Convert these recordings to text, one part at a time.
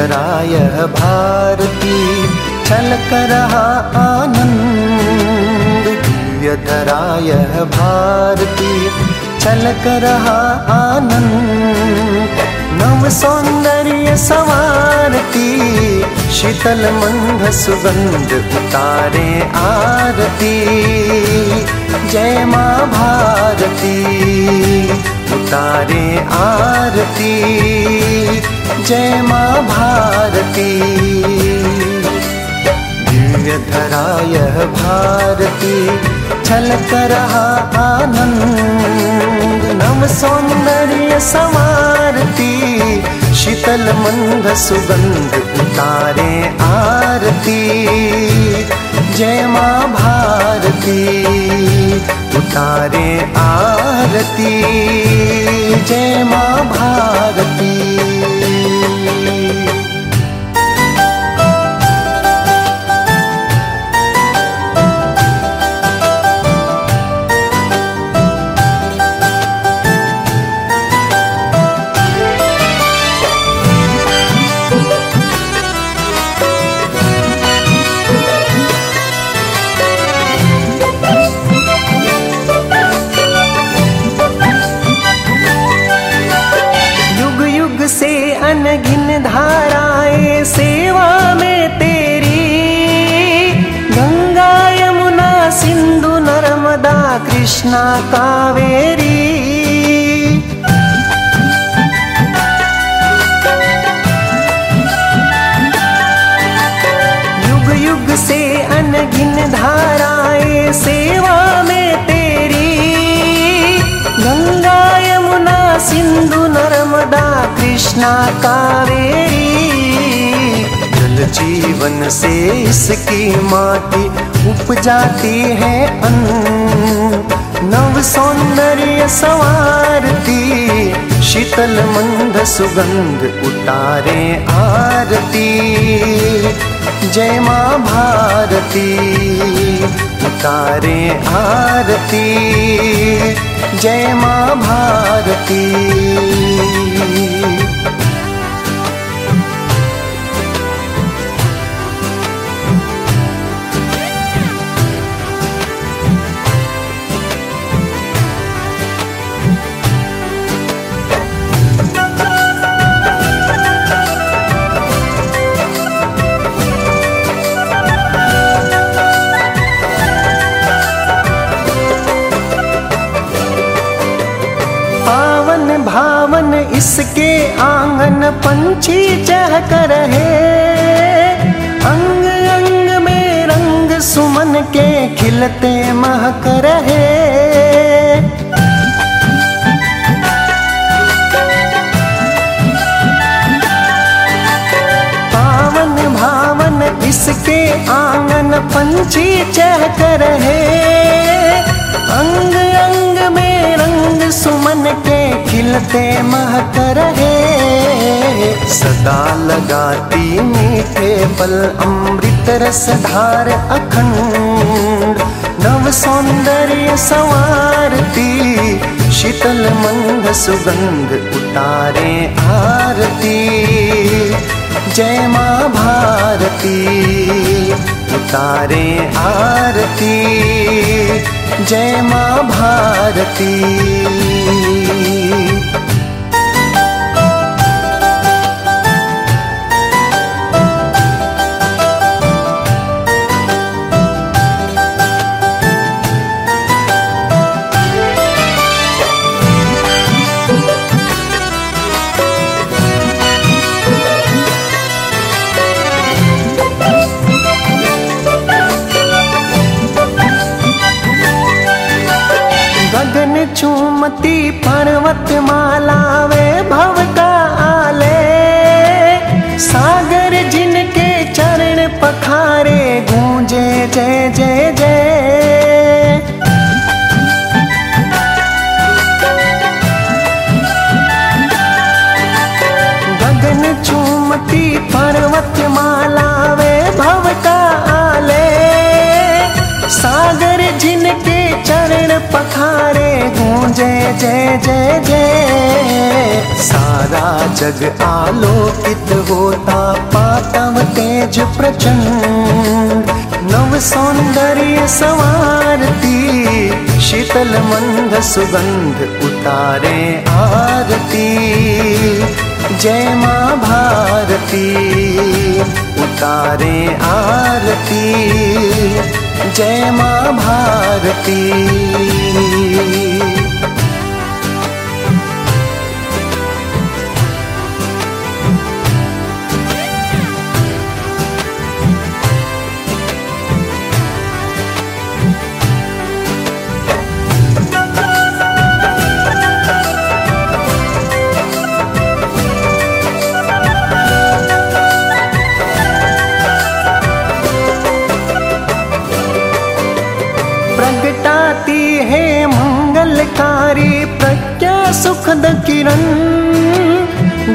धराय भारती, छलक रहा आनंद। दिव्य धराय भारती, छलक रहा आनंद। नव सौंदर्य सवारती, शीतल मंद सुगंध उतारे आरती। जय माँ भारती, उतारे आरती। जय माँ भारती। दिव्य भारती, छलक रहा आनंद। नव सौंदर्य सवारती शीतल मंद सुगंध उतारे आरती। जय माँ भारती, उतारे आरती। जय माँ भारती। कृष्णा कावेरी। युग युग से अनगिन धाराएँ सेवा में तेरी। गंगा, यमुना, सिंधु, नर्मदा, कृष्णा कावेरी। जल जीवन से इसकी माटी उपजाती है अन्न। नव सौंदर्य सवारती, शीतल मंद सुगंध उतारे आरती। जय माँ भारती, उतारे आरती। जय माँ भारती। इसके आँगन पंछी चहक रहे। अंग अंग में रंग सुमन के खिलते महक रहे। पावन भावन इसके आँगन पंछी चहक रहे। अंग अंग में रंग सुमन के खिलते महक रहे। सदा लगाती मीठे पल, अमृत रस धार अखंड। नव सौंदर्य सवारती, शीतल मंद सुगंध उतारे आरती। जय माँ भारती, उतारे आरती। जय माँ भारती। चूमती पर्वत माला वे भव का आले। सागर जिनके चरण पखारे गूंजे जय जय जय गगन चूमती पर्वत माला गूंजे जय जय जय सारा जग आलोकित होता पातव तेज प्रचंड। नव सौंदर्य सवारती, शीतल मंद सुगंध उतारे आरती। जय माँ भारती, उतारे आरती। जय माँ भारती।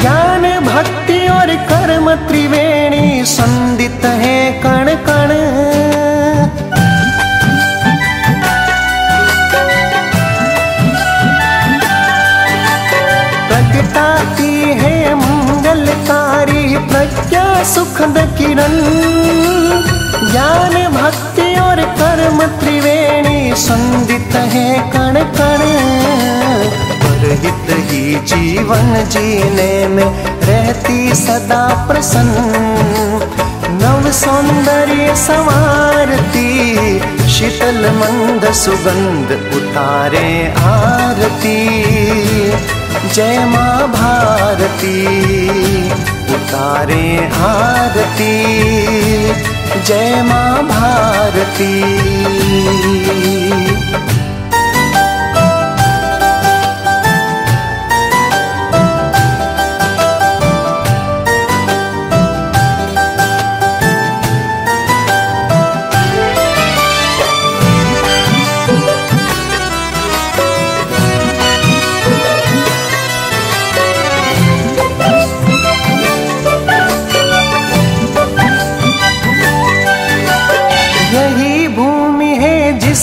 ज्ञान, भक्ति और कर्म त्रिवेणी संदित है कण कण। प्रगटाती है मंगलकारी प्रज्ञा सुखद किरण। ज्ञान, भक्ति और कर्म त्रिवेणी संदित है कण कण। जीवन जीने में रहती सदा प्रसन्न। नव सौंदर्य संवारती, शीतल मंद सुगंध उतारे आरती। जय माँ भारती, उतारे आरती। जय माँ भारती।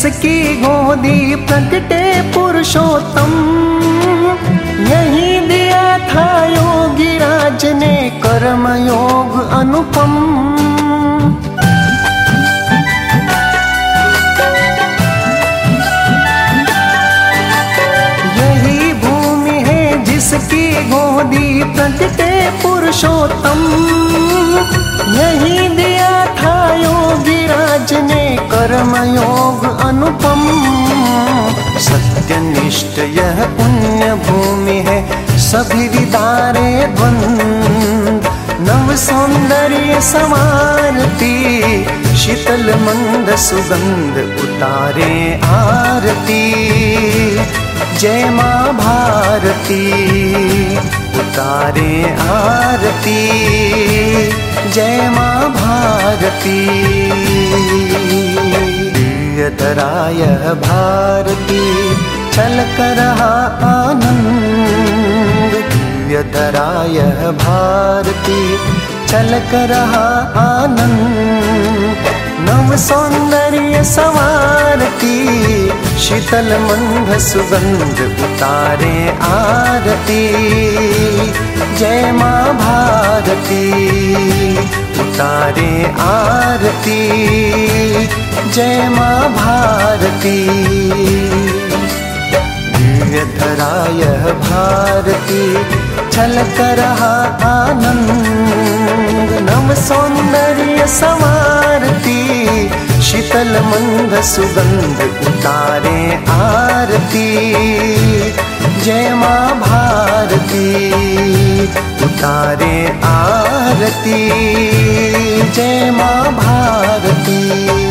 जिसकी गोदी प्रकटे पुरुषोत्तम। यही दिया था योगी राज ने कर्म योग अनुपम। यही भूमि है जिसकी गोदी प्रकटे पुरुषोत्तम। यही दिया था योगी राज ने कर्म योग अनुपम। सत्यनिष्ठ यह पुण्य भूमि है, सभी विदारे द्वंद। नव सौंदर्य समारती, शीतल मंद सुगंध उतारे आरती। जय माँ भारती, उतारे आरती। जय माँ भारती। प्रियतराय भारती। चलकरहा आनन्द प्रियतराय भारती। छलकरहा आनन्द नव सौन्दर्य सारती शीतल मन्ध सुगन्ध उत आरती। जय मा भारती। उतारे आरती। जय माँ भारती। दिव्यधराय भारती, छलक रहा आनंद। नव सौंदर्य सवारती, शीतल मंद सुगंध उतारे आरती। जय माँ भारती, उतारे आरती। जय माँ भारती।